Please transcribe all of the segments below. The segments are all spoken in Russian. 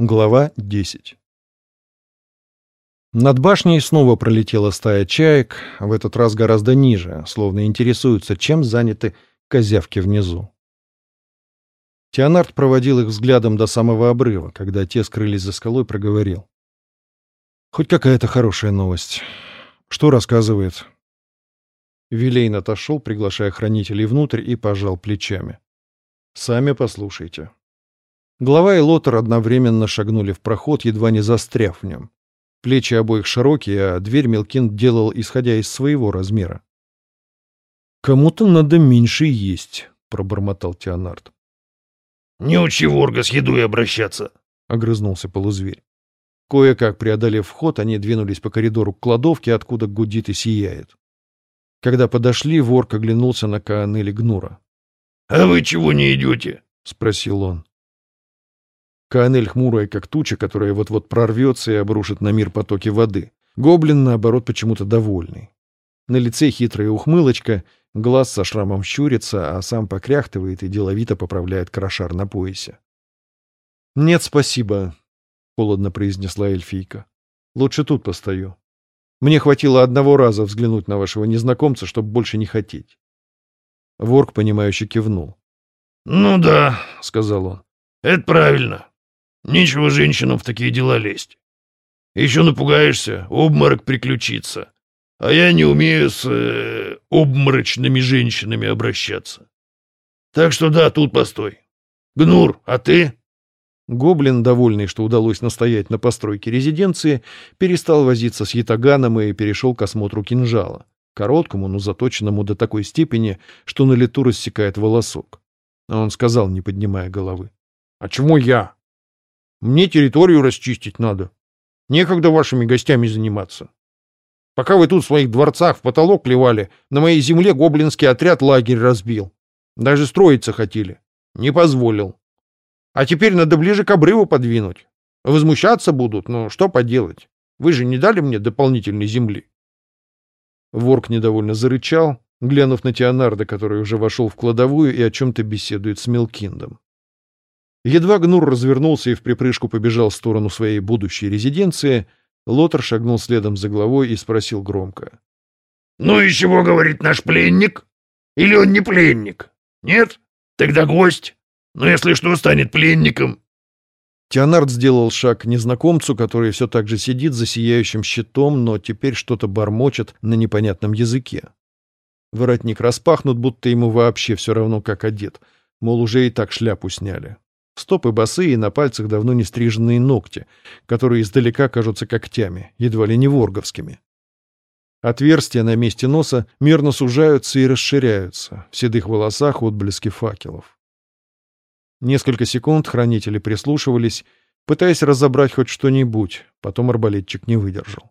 Глава 10 Над башней снова пролетела стая чаек, в этот раз гораздо ниже, словно интересуются, чем заняты козявки внизу. Теонард проводил их взглядом до самого обрыва, когда те скрылись за скалой, проговорил. «Хоть какая-то хорошая новость. Что рассказывает?» Вилейн отошел, приглашая хранителей внутрь, и пожал плечами. «Сами послушайте». Глава и Лотер одновременно шагнули в проход, едва не застряв в нем. Плечи обоих широкие, а дверь Мелкин делал, исходя из своего размера. «Кому-то надо меньше есть», — пробормотал Теонард. «Не учи ворга с едой обращаться», — огрызнулся полузверь. Кое-как преодолев вход, они двинулись по коридору к кладовке, откуда гудит и сияет. Когда подошли, ворк оглянулся на Каанели Гнура. «А вы чего не идете?» — спросил он. Каанель хмурая, как туча, которая вот-вот прорвется и обрушит на мир потоки воды. Гоблин, наоборот, почему-то довольный. На лице хитрая ухмылочка, глаз со шрамом щурится, а сам покряхтывает и деловито поправляет крошар на поясе. «Нет, спасибо», — холодно произнесла эльфийка. «Лучше тут постою. Мне хватило одного раза взглянуть на вашего незнакомца, чтобы больше не хотеть». Ворк, понимающе кивнул. «Ну да», — сказал он, — «это правильно. Нечего женщинам в такие дела лезть. Еще напугаешься, обморок приключится. А я не умею с э, обморочными женщинами обращаться. Так что да, тут постой. Гнур, а ты? Гоблин, довольный, что удалось настоять на постройке резиденции, перестал возиться с ятаганом и перешел к осмотру кинжала. Короткому, но заточенному до такой степени, что на лету рассекает волосок. А он сказал, не поднимая головы. — А чему я? Мне территорию расчистить надо. Некогда вашими гостями заниматься. Пока вы тут в своих дворцах в потолок плевали, на моей земле гоблинский отряд лагерь разбил. Даже строиться хотели. Не позволил. А теперь надо ближе к обрыву подвинуть. Возмущаться будут, но что поделать? Вы же не дали мне дополнительной земли. Ворк недовольно зарычал, глянув на Теонарда, который уже вошел в кладовую и о чем-то беседует с Мелкиндом. Едва Гнур развернулся и в припрыжку побежал в сторону своей будущей резиденции, Лотер шагнул следом за главой и спросил громко. — Ну и чего говорит наш пленник? Или он не пленник? Нет? Тогда гость. Но если что, станет пленником. Теонард сделал шаг к незнакомцу, который все так же сидит за сияющим щитом, но теперь что-то бормочет на непонятном языке. Воротник распахнут, будто ему вообще все равно, как одет. Мол, уже и так шляпу сняли. Стопы босые, на пальцах давно не стриженные ногти, которые издалека кажутся когтями, едва ли не ворговскими. Отверстия на месте носа мерно сужаются и расширяются, в седых волосах отблески факелов. Несколько секунд хранители прислушивались, пытаясь разобрать хоть что-нибудь, потом арбалетчик не выдержал.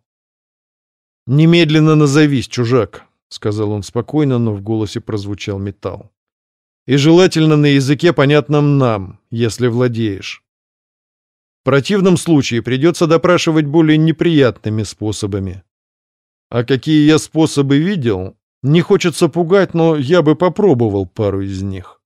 «Немедленно назовись, чужак», — сказал он спокойно, но в голосе прозвучал металл. И желательно на языке, понятном нам, если владеешь. В противном случае придется допрашивать более неприятными способами. А какие я способы видел, не хочется пугать, но я бы попробовал пару из них.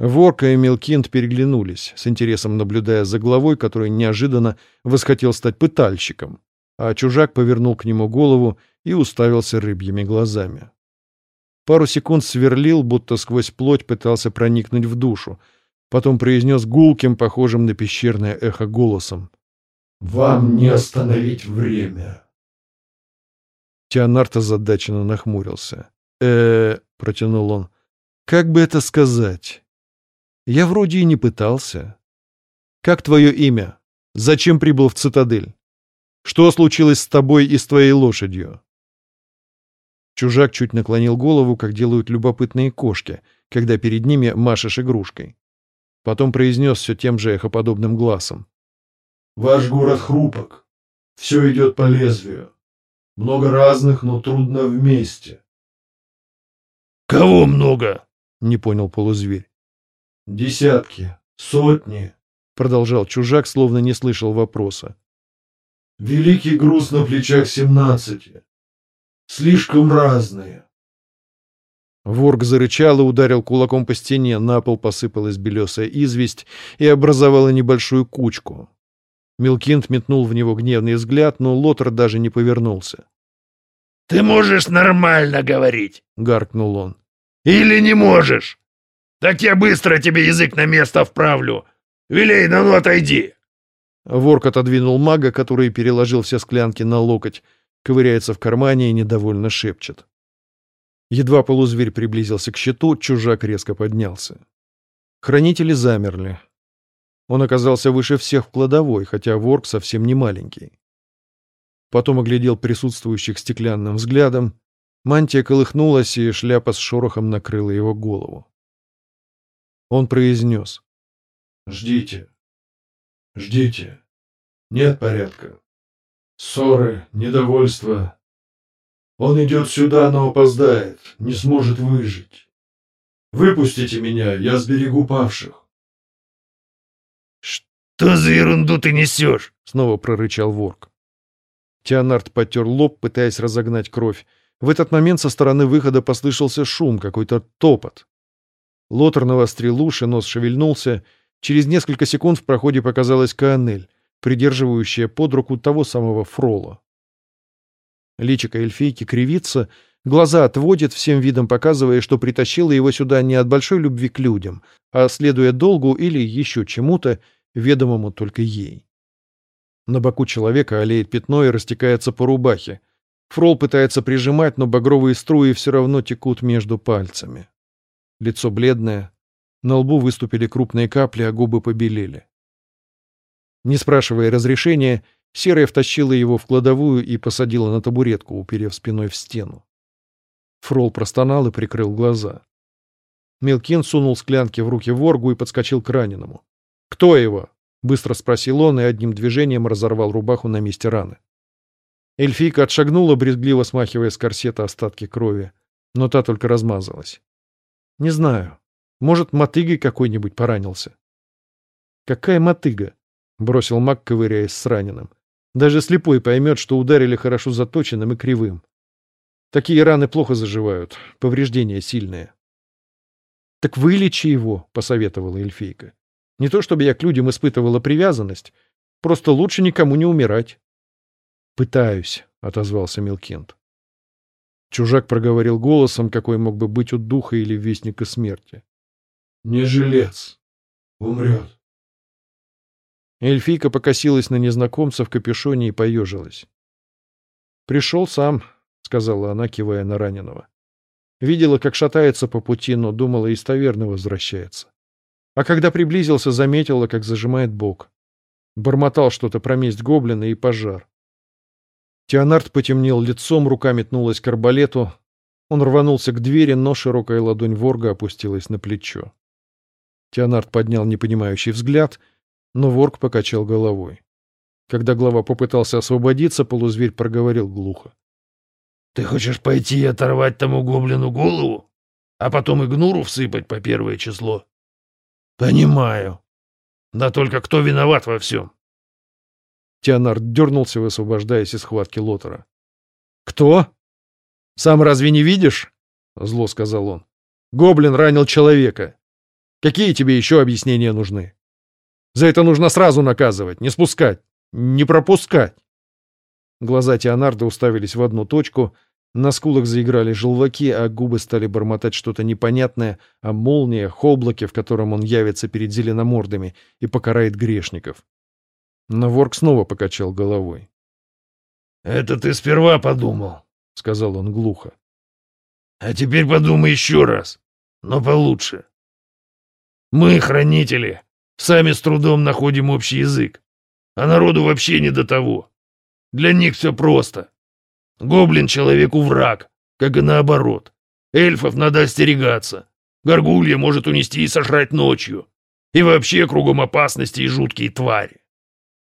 Ворка и Мелкинд переглянулись, с интересом наблюдая за главой, который неожиданно восхотел стать пытальщиком, а чужак повернул к нему голову и уставился рыбьими глазами. Пару секунд сверлил, будто сквозь плоть пытался проникнуть в душу. Потом произнес гулким, похожим на пещерное эхо голосом. «Вам не остановить время». Теонард озадаченно нахмурился. э протянул он. «Как бы это сказать? Я вроде и не пытался. Как твое имя? Зачем прибыл в цитадель? Что случилось с тобой и с твоей лошадью?» Чужак чуть наклонил голову, как делают любопытные кошки, когда перед ними машешь игрушкой. Потом произнес все тем же эхоподобным глазом. «Ваш город хрупок. Все идет по лезвию. Много разных, но трудно вместе». «Кого много?» — не понял полузверь. «Десятки, сотни», — продолжал чужак, словно не слышал вопроса. «Великий груз на плечах семнадцати. Слишком разные. Ворк зарычал и ударил кулаком по стене, на пол посыпалась белесая известь и образовала небольшую кучку. Милкинд метнул в него гневный взгляд, но Лотер даже не повернулся. «Ты можешь нормально говорить!» — гаркнул он. «Или не можешь? Так я быстро тебе язык на место вправлю! Вилей, да ну отойди!» Ворк отодвинул мага, который переложил все склянки на локоть, ковыряется в кармане и недовольно шепчет. Едва полузверь приблизился к щиту, чужак резко поднялся. Хранители замерли. Он оказался выше всех в кладовой, хотя ворк совсем не маленький. Потом оглядел присутствующих стеклянным взглядом. Мантия колыхнулась, и шляпа с шорохом накрыла его голову. Он произнес. «Ждите. Ждите. Нет порядка. Ссоры, недовольство. Он идет сюда, но опоздает, не сможет выжить. Выпустите меня, я сберегу павших. «Что за ерунду ты несешь?» — снова прорычал ворк. Теонард потер лоб, пытаясь разогнать кровь. В этот момент со стороны выхода послышался шум, какой-то топот. Лотер навострил уши, нос шевельнулся. Через несколько секунд в проходе показалась Каанель, придерживающая под руку того самого Фрола. Личико эльфийки кривится, глаза отводит, всем видом показывая, что притащила его сюда не от большой любви к людям, а следуя долгу или еще чему-то, ведомому только ей. На боку человека олеет пятно и растекается по рубахе. Фрол пытается прижимать, но багровые струи все равно текут между пальцами. Лицо бледное, на лбу выступили крупные капли, а губы побелели. Не спрашивая разрешения, Серая втащила его в кладовую и посадила на табуретку, уперев спиной в стену. Фрол простонал и прикрыл глаза. Мелкин сунул склянки в руки воргу и подскочил к раненому. «Кто его?» — быстро спросил он и одним движением разорвал рубаху на месте раны. Эльфийка отшагнула, брезгливо смахивая с корсета остатки крови, но та только размазалась. «Не знаю. Может, мотыгой какой-нибудь поранился?» «Какая мотыга?» — бросил маг, ковыряясь с раненым. «Даже слепой поймет, что ударили хорошо заточенным и кривым. Такие раны плохо заживают, повреждения сильные». «Так вылечи его», — посоветовала эльфийка. Не то чтобы я к людям испытывала привязанность, просто лучше никому не умирать. «Пытаюсь», — отозвался Милкент. Чужак проговорил голосом, какой мог бы быть у духа или вестника смерти. «Не жилец. Умрет». Эльфийка покосилась на незнакомца в капюшоне и поежилась. «Пришел сам», — сказала она, кивая на раненого. Видела, как шатается по пути, но думала, из таверны возвращается а когда приблизился, заметила, как зажимает бок. Бормотал что-то про месть гоблина и пожар. Теонард потемнел лицом, рука метнулась к арбалету. Он рванулся к двери, но широкая ладонь ворга опустилась на плечо. Теонард поднял непонимающий взгляд, но ворг покачал головой. Когда глава попытался освободиться, полузверь проговорил глухо. — Ты хочешь пойти и оторвать тому гоблину голову, а потом и гнуру всыпать по первое число? Понимаю. Да только кто виноват во всем? Теонард дернулся, высвобождаясь из схватки Лотера. «Кто? Сам разве не видишь?» — зло сказал он. «Гоблин ранил человека. Какие тебе еще объяснения нужны? За это нужно сразу наказывать, не спускать, не пропускать». Глаза Теонарда уставились в одну точку — на скулах заиграли желваки, а губы стали бормотать что-то непонятное о молниях, облаке, в котором он явится перед зеленомордами и покарает грешников. Но ворк снова покачал головой. — Это ты сперва подумал, — сказал он глухо. — А теперь подумай еще раз, но получше. Мы, хранители, сами с трудом находим общий язык, а народу вообще не до того. Для них все просто. Гоблин человеку враг, как и наоборот. Эльфов надо остерегаться. Горгулья может унести и сожрать ночью. И вообще кругом опасности и жуткие твари.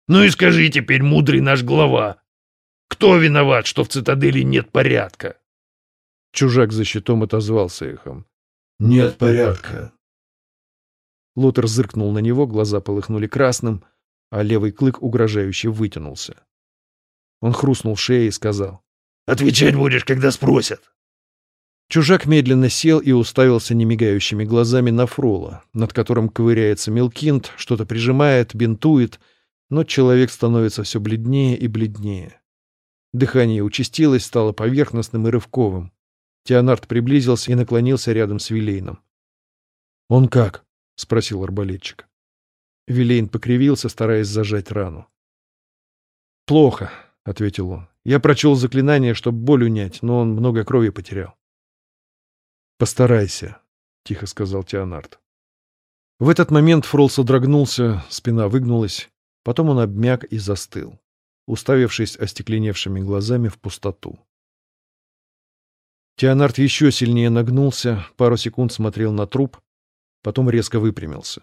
Ну и скажи теперь, мудрый наш глава, кто виноват, что в цитадели нет порядка? Чужак за щитом отозвался эхом. Нет порядка. Лотер зыркнул на него, глаза полыхнули красным, а левый клык угрожающе вытянулся. Он хрустнул шеей и сказал. Отвечать будешь, когда спросят. Чужак медленно сел и уставился немигающими глазами на Фрола, над которым ковыряется Мелкинт, что-то прижимает, бинтует, но человек становится все бледнее и бледнее. Дыхание участилось, стало поверхностным и рывковым. Теонард приблизился и наклонился рядом с Вилейном. «Он как?» — спросил арбалетчик. Вилейн покривился, стараясь зажать рану. «Плохо», — ответил он. «Я прочел заклинание, чтобы боль унять, но он много крови потерял». «Постарайся», — тихо сказал Теонард. В этот момент Фрол содрогнулся, спина выгнулась, потом он обмяк и застыл, уставившись остекленевшими глазами в пустоту. Теонард еще сильнее нагнулся, пару секунд смотрел на труп, потом резко выпрямился.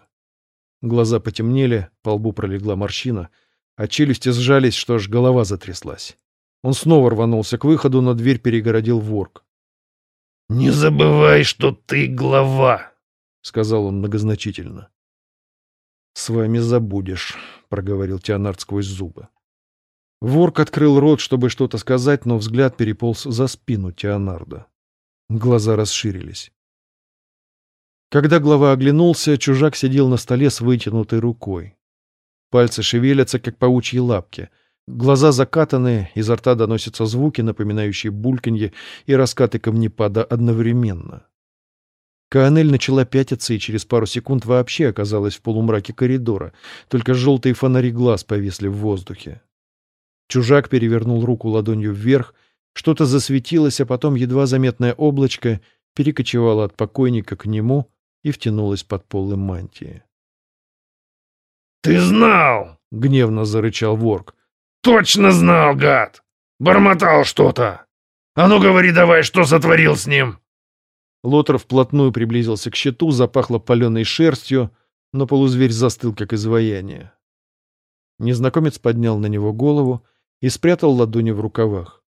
Глаза потемнели, по лбу пролегла морщина, а челюсти сжались, что аж голова затряслась. Он снова рванулся к выходу, но дверь перегородил ворк. «Не забывай, что ты глава!» — сказал он многозначительно. «С вами забудешь», — проговорил Теонард сквозь зубы. Ворк открыл рот, чтобы что-то сказать, но взгляд переполз за спину Теонарда. Глаза расширились. Когда глава оглянулся, чужак сидел на столе с вытянутой рукой. Пальцы шевелятся, как паучьи лапки — Глаза закатаны, изо рта доносятся звуки, напоминающие бульканье и раскаты камнепада одновременно. Каанель начала пятиться и через пару секунд вообще оказалась в полумраке коридора, только желтые фонари глаз повисли в воздухе. Чужак перевернул руку ладонью вверх, что-то засветилось, а потом едва заметное облачко перекочевало от покойника к нему и втянулось под полы мантии. «Ты знал!» — гневно зарычал Ворк. Точно знал, гад! Бормотал что-то! А ну говори давай, что сотворил с ним!» Лотер вплотную приблизился к щиту, запахло паленой шерстью, но полузверь застыл, как изваяние. Незнакомец поднял на него голову и спрятал ладони в рукавах.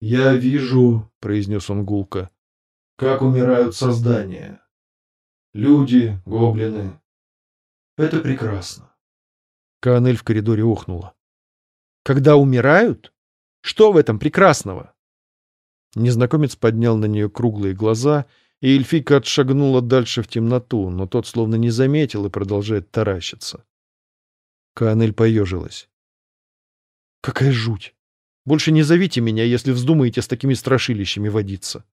«Я вижу», — произнес он гулко, — «как умирают создания. Люди, гоблины. Это прекрасно». Каанель в коридоре охнула. Когда умирают? Что в этом прекрасного? Незнакомец поднял на нее круглые глаза, и эльфийка отшагнула дальше в темноту, но тот словно не заметил и продолжает таращиться. Канель поежилась. «Какая жуть! Больше не зовите меня, если вздумаете с такими страшилищами водиться».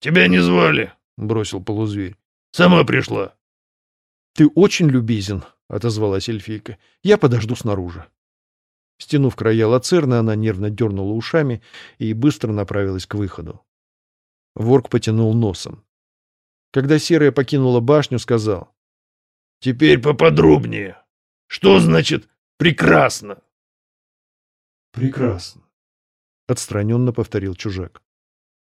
«Тебя не звали», — бросил полузверь. «Сама пришла». «Ты очень любезен», — отозвалась эльфийка. «Я подожду снаружи». Стянув края лацерны, она нервно дернула ушами и быстро направилась к выходу. Ворк потянул носом. Когда Серая покинула башню, сказал. — Теперь поподробнее. Что значит «прекрасно»? — Прекрасно, — отстраненно повторил чужак.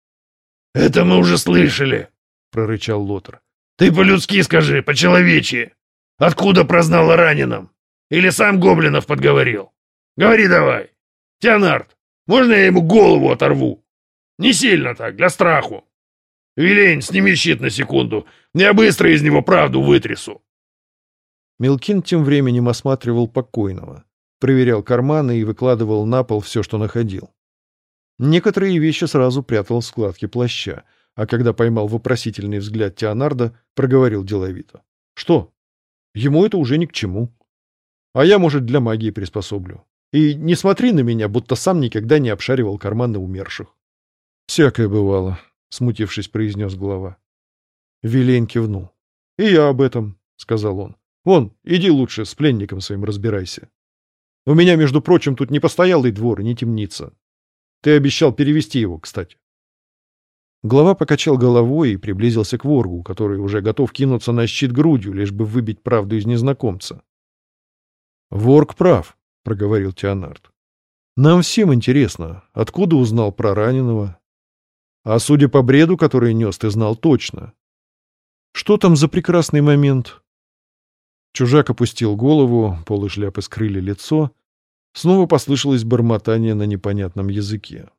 — Это мы уже слышали, — прорычал Лотер. — Ты по-людски скажи, по-человечьи. Откуда прознал о раненом? Или сам Гоблинов подговорил? Говори давай. Теонард, можно я ему голову оторву? Не сильно так, для страху. Вилень, сними щит на секунду. Я быстро из него правду вытрясу. Мелкин тем временем осматривал покойного, проверял карманы и выкладывал на пол все, что находил. Некоторые вещи сразу прятал в складке плаща, а когда поймал вопросительный взгляд Теонарда, проговорил деловито. «Что? Ему это уже ни к чему. А я, может, для магии приспособлю. И не смотри на меня, будто сам никогда не обшаривал карманы умерших. — Всякое бывало, — смутившись, произнес глава. Вилейн кивнул. — И я об этом, — сказал он. — Вон, иди лучше с пленником своим разбирайся. У меня, между прочим, тут не постоялый двор не темница. Ты обещал перевести его, кстати. Глава покачал головой и приблизился к воргу, который уже готов кинуться на щит грудью, лишь бы выбить правду из незнакомца. Ворг прав. — проговорил Теонард. «Нам всем интересно, откуда узнал про раненого? А судя по бреду, который нес, ты знал точно. Что там за прекрасный момент?» Чужак опустил голову, полы шляпы скрыли лицо. Снова послышалось бормотание на непонятном языке.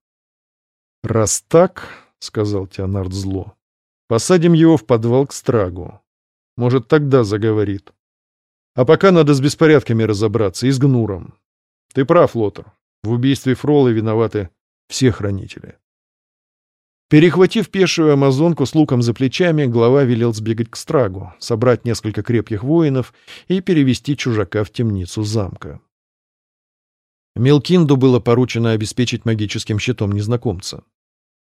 «Раз так, — сказал Теонард зло, — посадим его в подвал к страгу. Может, тогда заговорит. А пока надо с беспорядками разобраться и с гнуром. Ты прав, Лотер. В убийстве Фрола виноваты все хранители. Перехватив пешую амазонку с луком за плечами, глава велел сбегать к страгу, собрать несколько крепких воинов и перевести чужака в темницу замка. Мелкинду было поручено обеспечить магическим щитом незнакомца.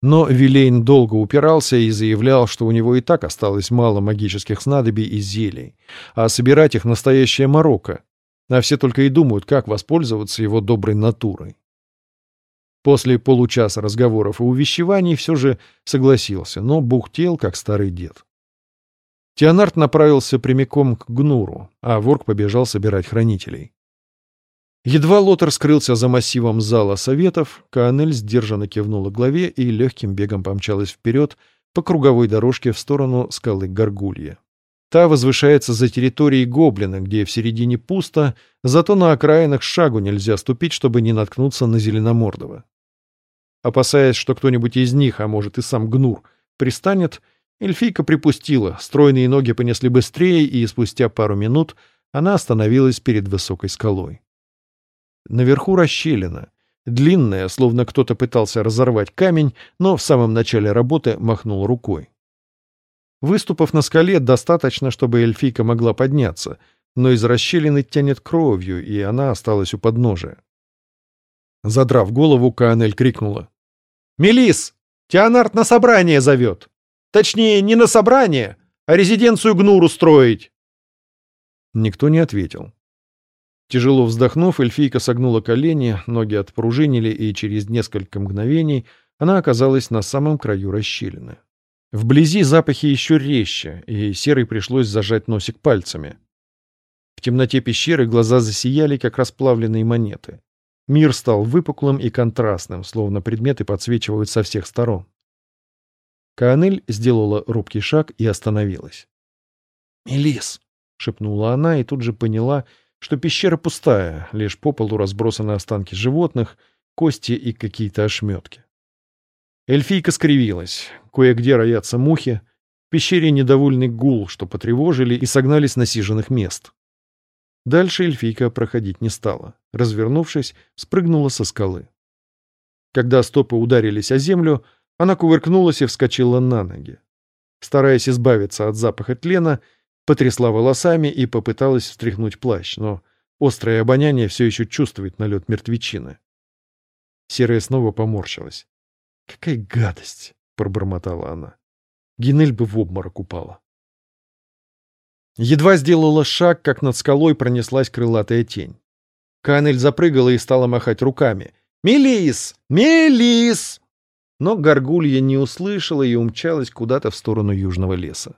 Но Вилейн долго упирался и заявлял, что у него и так осталось мало магических снадобий и зелий, а собирать их настоящая морока, а все только и думают, как воспользоваться его доброй натурой. После получаса разговоров и увещеваний все же согласился, но бухтел, как старый дед. Теонард направился прямиком к Гнуру, а Ворк побежал собирать хранителей. Едва Лотер скрылся за массивом зала советов, Каанель сдержанно кивнула главе и легким бегом помчалась вперед по круговой дорожке в сторону скалы Гаргулья. Та возвышается за территорией Гоблина, где в середине пусто, зато на окраинах шагу нельзя ступить, чтобы не наткнуться на Зеленомордого. Опасаясь, что кто-нибудь из них, а может и сам Гнур, пристанет, эльфийка припустила, стройные ноги понесли быстрее, и спустя пару минут она остановилась перед высокой скалой. Наверху расщелина, длинная, словно кто-то пытался разорвать камень, но в самом начале работы махнул рукой. Выступов на скале достаточно, чтобы эльфийка могла подняться, но из расщелины тянет кровью, и она осталась у подножия. Задрав голову, Каанель крикнула. «Мелис! Теонард на собрание зовет! Точнее, не на собрание, а резиденцию Гнуру строить!» Никто не ответил. Тяжело вздохнув, эльфийка согнула колени, ноги отпружинили, и через несколько мгновений она оказалась на самом краю расщелины. Вблизи запахи еще резче, и Серой пришлось зажать носик пальцами. В темноте пещеры глаза засияли, как расплавленные монеты. Мир стал выпуклым и контрастным, словно предметы подсвечивают со всех сторон. Каанель сделала робкий шаг и остановилась. «Мелис!» — шепнула она и тут же поняла, что пещера пустая, лишь по полу разбросаны останки животных, кости и какие-то ошметки. Эльфийка скривилась. Кое-где роятся мухи. В пещере недовольный гул, что потревожили и согнали с насиженных мест. Дальше эльфийка проходить не стала. Развернувшись, спрыгнула со скалы. Когда стопы ударились о землю, она кувыркнулась и вскочила на ноги. Стараясь избавиться от запаха тлена, потрясла волосами и попыталась встряхнуть плащ, но острое обоняние все еще чувствует налет мертвечины. Серая снова поморщилась. «Какая гадость!» — пробормотала она. Генель бы в обморок упала. Едва сделала шаг, как над скалой пронеслась крылатая тень. Канель запрыгала и стала махать руками. «Мелис! Мелис!» Но горгулья не услышала и умчалась куда-то в сторону южного леса.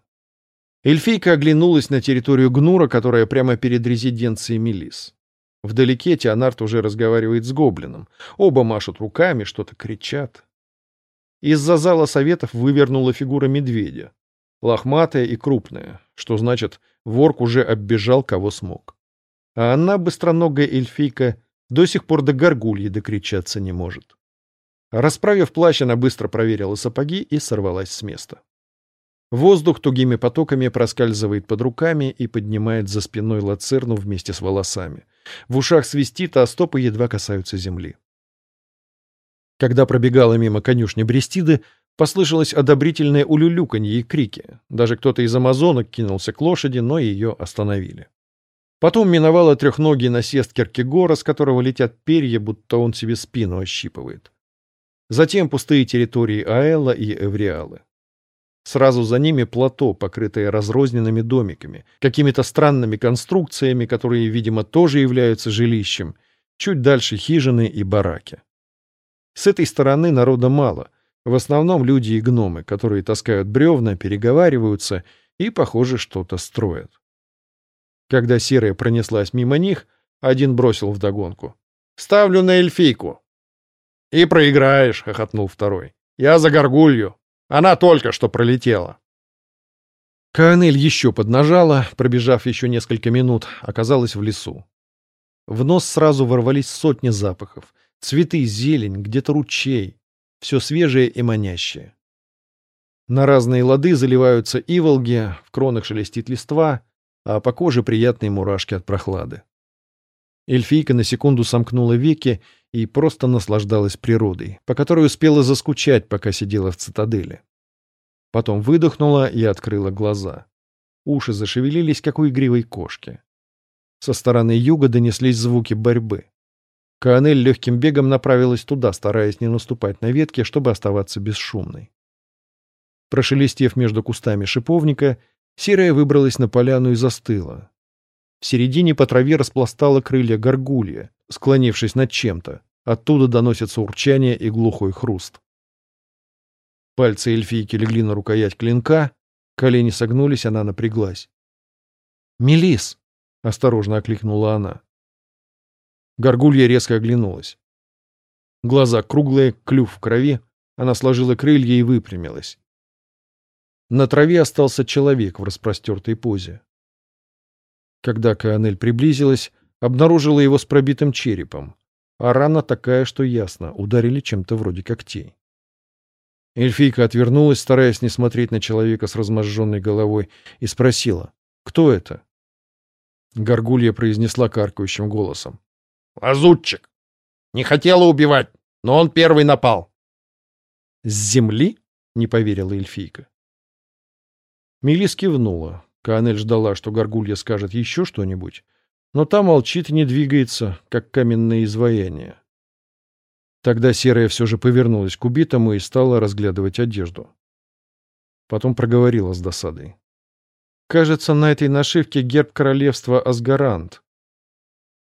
Эльфийка оглянулась на территорию Гнура, которая прямо перед резиденцией Мелис. Вдалеке Теонард уже разговаривает с гоблином. Оба машут руками, что-то кричат. Из-за зала советов вывернула фигура медведя. Лохматая и крупная, что значит, ворк уже оббежал кого смог. А она, быстроногая эльфийка, до сих пор до горгульи докричаться не может. Расправив плащ, она быстро проверила сапоги и сорвалась с места. Воздух тугими потоками проскальзывает под руками и поднимает за спиной лацерну вместе с волосами. В ушах свистит, а стопы едва касаются земли. Когда пробегала мимо конюшни Брестиды, послышалось одобрительное улюлюканье и крики. Даже кто-то из амазонок кинулся к лошади, но ее остановили. Потом миновала трехногий насест Киркегора, с которого летят перья, будто он себе спину ощипывает. Затем пустые территории Аэла и Эвриалы. Сразу за ними плато, покрытое разрозненными домиками, какими-то странными конструкциями, которые, видимо, тоже являются жилищем, чуть дальше хижины и бараки. С этой стороны народа мало. В основном люди и гномы, которые таскают бревна, переговариваются и, похоже, что-то строят. Когда серая пронеслась мимо них, один бросил вдогонку. «Ставлю на эльфийку!» «И проиграешь!» — хохотнул второй. «Я за горгулью! Она только что пролетела!» Каанель еще поднажала, пробежав еще несколько минут, оказалась в лесу. В нос сразу ворвались сотни запахов. Цветы, зелень, где-то ручей. Все свежее и манящее. На разные лады заливаются иволги, в кронах шелестит листва, а по коже приятные мурашки от прохлады. Эльфийка на секунду сомкнула веки и просто наслаждалась природой, по которой успела заскучать, пока сидела в цитадели. Потом выдохнула и открыла глаза. Уши зашевелились, как у игривой кошки. Со стороны юга донеслись звуки борьбы. Каанель легким бегом направилась туда, стараясь не наступать на ветки, чтобы оставаться бесшумной. Прошелестев между кустами шиповника, серая выбралась на поляну и застыла. В середине по траве распластала крылья горгулья, склонившись над чем-то. Оттуда доносится урчание и глухой хруст. Пальцы эльфийки легли на рукоять клинка, колени согнулись, она напряглась. «Мелис!» — осторожно окликнула она. Горгулья резко оглянулась. Глаза круглые, клюв в крови, она сложила крылья и выпрямилась. На траве остался человек в распростертой позе. Когда Каанель приблизилась, обнаружила его с пробитым черепом, а рана такая, что ясно, ударили чем-то вроде когтей. Эльфийка отвернулась, стараясь не смотреть на человека с разможженной головой, и спросила, кто это? Горгулья произнесла каркающим голосом. «Лазутчик! Не хотела убивать, но он первый напал!» «С земли?» — не поверила эльфийка. Милис кивнула. Канель ждала, что Горгулья скажет еще что-нибудь, но та молчит и не двигается, как каменное изваяние. Тогда Серая все же повернулась к убитому и стала разглядывать одежду. Потом проговорила с досадой. «Кажется, на этой нашивке герб королевства Асгарант.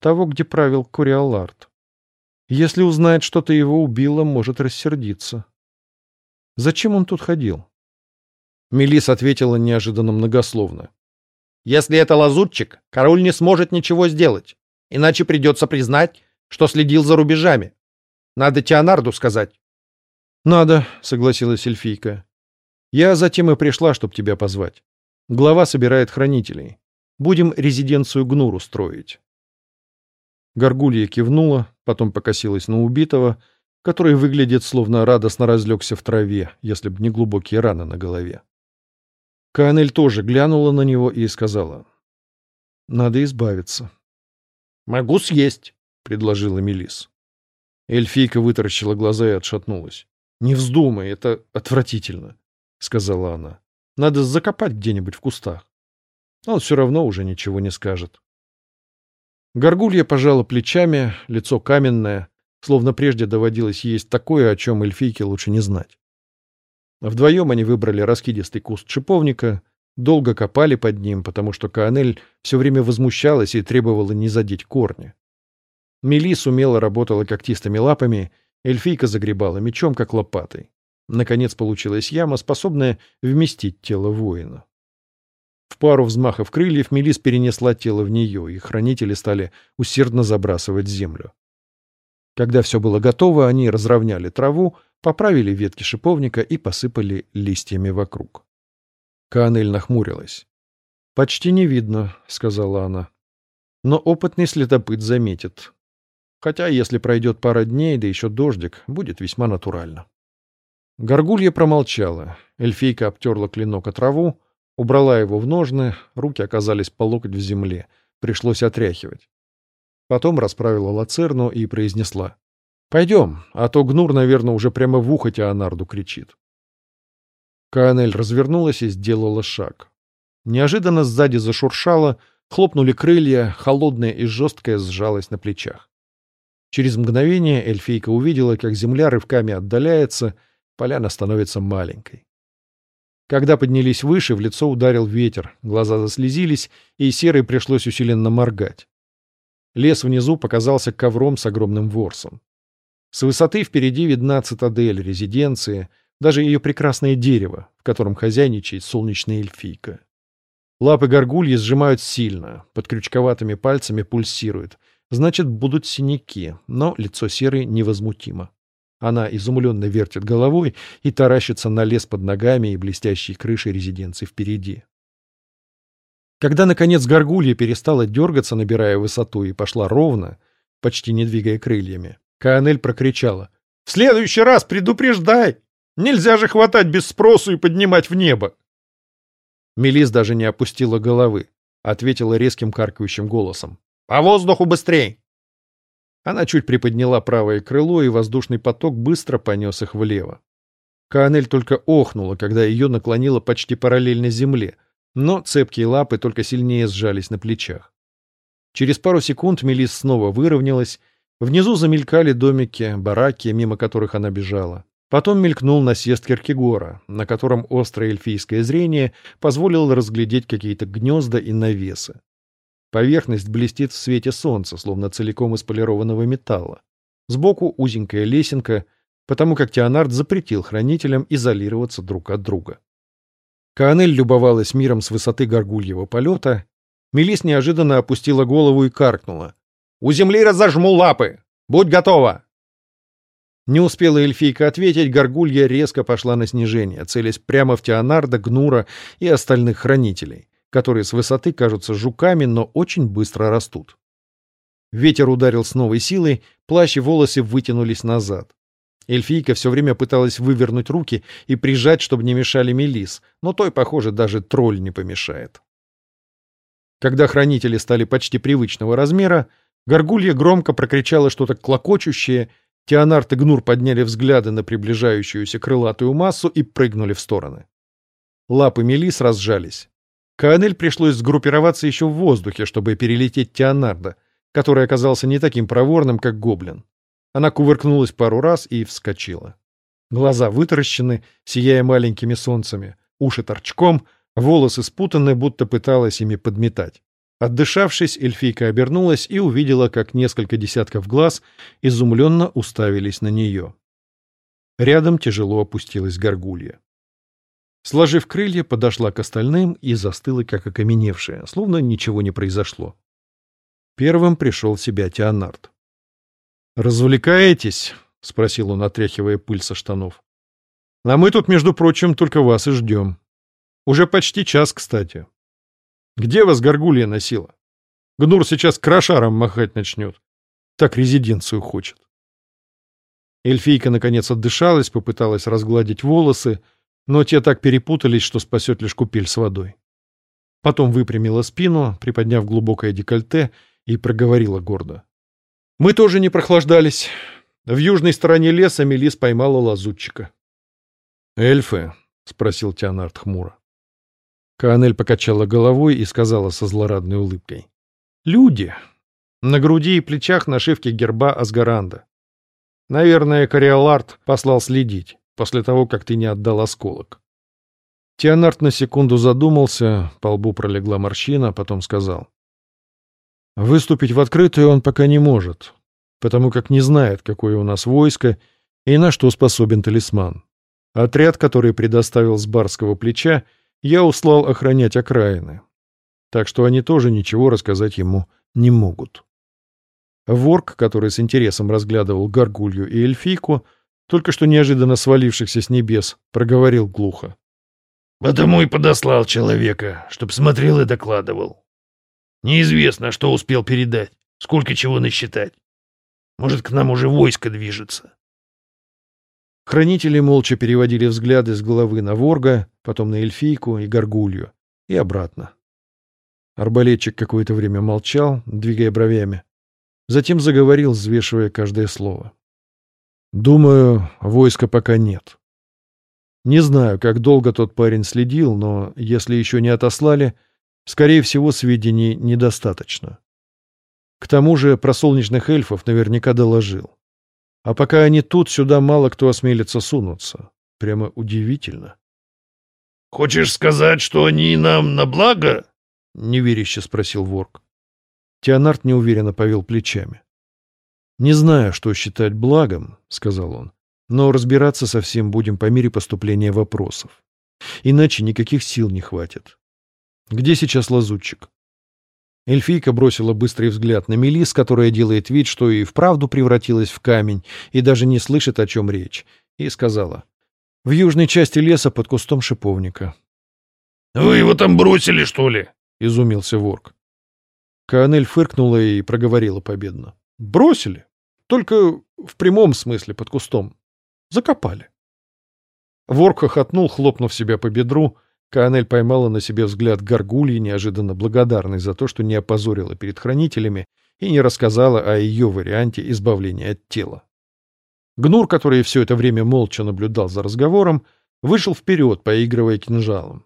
Того, где правил Куриалард. Если узнает, что ты его убила, может рассердиться. Зачем он тут ходил?» Мелис ответила неожиданно многословно. «Если это лазутчик, король не сможет ничего сделать, иначе придется признать, что следил за рубежами. Надо Теонарду сказать». «Надо», — согласилась эльфийка. «Я затем и пришла, чтобы тебя позвать. Глава собирает хранителей. Будем резиденцию Гнуру строить». Горгулья кивнула, потом покосилась на убитого, который выглядит, словно радостно разлегся в траве, если б не глубокие раны на голове. Канель тоже глянула на него и сказала. «Надо избавиться». «Могу съесть», — предложила Мелис. Эльфийка вытаращила глаза и отшатнулась. «Не вздумай, это отвратительно», — сказала она. «Надо закопать где-нибудь в кустах. Он все равно уже ничего не скажет». Горгулья пожала плечами, лицо каменное, словно прежде доводилось есть такое, о чем эльфийке лучше не знать. Вдвоем они выбрали раскидистый куст шиповника, долго копали под ним, потому что Каанель все время возмущалась и требовала не задеть корни. Мелис умело работала когтистыми лапами, эльфийка загребала мечом, как лопатой. Наконец получилась яма, способная вместить тело воина. В пару взмахов крыльев Мелис перенесла тело в нее, и хранители стали усердно забрасывать землю. Когда все было готово, они разровняли траву, поправили ветки шиповника и посыпали листьями вокруг. Канель нахмурилась. «Почти не видно», — сказала она. «Но опытный следопыт заметит. Хотя, если пройдет пара дней, да еще дождик, будет весьма натурально». Горгулья промолчала. Эльфийка обтерла клинок о траву, убрала его в ножны, руки оказались по локоть в земле. Пришлось отряхивать. Потом расправила лацерну и произнесла. «Пойдем, а то Гнур, наверное, уже прямо в ухо Теонарду кричит». Каанель развернулась и сделала шаг. Неожиданно сзади зашуршало, хлопнули крылья, холодное и жесткое сжалось на плечах. Через мгновение эльфийка увидела, как земля рывками отдаляется, поляна становится маленькой. Когда поднялись выше, в лицо ударил ветер, глаза заслезились, и серой пришлось усиленно моргать. Лес внизу показался ковром с огромным ворсом. С высоты впереди видна цитадель, резиденция, даже ее прекрасное дерево, в котором хозяйничает солнечная эльфийка. Лапы горгульи сжимают сильно, под крючковатыми пальцами пульсирует. Значит, будут синяки, но лицо серой невозмутимо. Она изумленно вертит головой и таращится на лес под ногами и блестящей крышей резиденции впереди. Когда, наконец, горгулья перестала дергаться, набирая высоту, и пошла ровно, почти не двигая крыльями, Каанель прокричала. «В следующий раз предупреждай! Нельзя же хватать без спросу и поднимать в небо!» Мелис даже не опустила головы, ответила резким каркающим голосом. «По воздуху быстрей! Она чуть приподняла правое крыло, и воздушный поток быстро понес их влево. Каанель только охнула, когда ее наклонило почти параллельно земле, но цепкие лапы только сильнее сжались на плечах. Через пару секунд Мелис снова выровнялась, внизу замелькали домики, бараки, мимо которых она бежала. Потом мелькнул насест Киркегора, на котором острое эльфийское зрение позволило разглядеть какие-то гнезда и навесы. Поверхность блестит в свете солнца, словно целиком из полированного металла. Сбоку узенькая лесенка, потому как Теонард запретил хранителям изолироваться друг от друга. Каанель любовалась миром с высоты горгульего полета. Мелис неожиданно опустила голову и каркнула. «У земли разожму лапы! Будь готова!» Не успела эльфийка ответить, горгулья резко пошла на снижение, целясь прямо в Теонарда, Гнура и остальных хранителей которые с высоты кажутся жуками, но очень быстро растут. Ветер ударил с новой силой, плащ и волосы вытянулись назад. Эльфийка все время пыталась вывернуть руки и прижать, чтобы не мешали Мелис, но той, похоже, даже тролль не помешает. Когда хранители стали почти привычного размера, горгулья громко прокричала что-то клокочущее, Теонард и Гнур подняли взгляды на приближающуюся крылатую массу и прыгнули в стороны. Лапы Мелис разжались. Каанель пришлось сгруппироваться еще в воздухе, чтобы перелететь Теонардо, который оказался не таким проворным, как гоблин. Она кувыркнулась пару раз и вскочила. Глаза вытаращены, сияя маленькими солнцами, уши торчком, волосы спутаны, будто пыталась ими подметать. Отдышавшись, эльфийка обернулась и увидела, как несколько десятков глаз изумленно уставились на нее. Рядом тяжело опустилась горгулья. Сложив крылья, подошла к остальным и застыла, как окаменевшая, словно ничего не произошло. Первым пришел в себя Теонард. «Развлекаетесь?» — спросил он, отряхивая пыль со штанов. «А мы тут, между прочим, только вас и ждем. Уже почти час, кстати. Где вас горгулья носила? Гнур сейчас крошаром махать начнет. Так резиденцию хочет». Эльфийка, наконец, отдышалась, попыталась разгладить волосы, но те так перепутались, что спасет лишь купель с водой. Потом выпрямила спину, приподняв глубокое декольте, и проговорила гордо. «Мы тоже не прохлаждались. В южной стороне леса Мелис поймала лазутчика». «Эльфы?» — спросил Теонард хмуро. Каанель покачала головой и сказала со злорадной улыбкой. «Люди. На груди и плечах нашивки герба Асгаранда. Наверное, Кориолард послал следить после того, как ты не отдал осколок. Теонард на секунду задумался, по лбу пролегла морщина, потом сказал. Выступить в открытую он пока не может, потому как не знает, какое у нас войско и на что способен талисман. Отряд, который предоставил с барского плеча, я услал охранять окраины. Так что они тоже ничего рассказать ему не могут. Ворк, который с интересом разглядывал горгулью и эльфийку, — только что неожиданно свалившихся с небес, проговорил глухо. «Потому и подослал человека, чтоб смотрел и докладывал. Неизвестно, что успел передать, сколько чего насчитать. Может, к нам уже войско движется». Хранители молча переводили взгляды с головы на Ворга, потом на эльфийку и горгулью, и обратно. Арбалетчик какое-то время молчал, двигая бровями. Затем заговорил, взвешивая каждое слово. Думаю, войска пока нет. Не знаю, как долго тот парень следил, но если еще не отослали, скорее всего, сведений недостаточно. К тому же про солнечных эльфов наверняка доложил. А пока они тут, сюда мало кто осмелится сунуться. Прямо удивительно. — Хочешь сказать, что они нам на благо? — неверяще спросил Ворк. Теонард неуверенно повел плечами. «Не знаю, что считать благом», — сказал он, «но разбираться совсем будем по мере поступления вопросов. Иначе никаких сил не хватит. Где сейчас лазутчик?» Эльфийка бросила быстрый взгляд на Мелис, которая делает вид, что и вправду превратилась в камень, и даже не слышит, о чем речь, и сказала, «В южной части леса под кустом шиповника». «Вы его там бросили, что ли?» — изумился ворк. Каанель фыркнула и проговорила победно. «Бросили. Только в прямом смысле под кустом. Закопали. Ворк хохотнул, хлопнув себя по бедру. Каанель поймала на себе взгляд горгульи, неожиданно благодарной за то, что не опозорила перед хранителями и не рассказала о ее варианте избавления от тела. Гнур, который все это время молча наблюдал за разговором, вышел вперед, поигрывая кинжалом.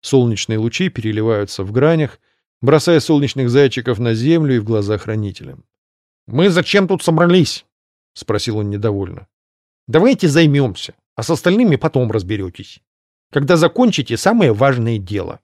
Солнечные лучи переливаются в гранях, бросая солнечных зайчиков на землю и в глаза хранителям. «Мы зачем тут собрались?» — спросил он недовольно. «Давайте займемся, а с остальными потом разберетесь. Когда закончите самое важное дело».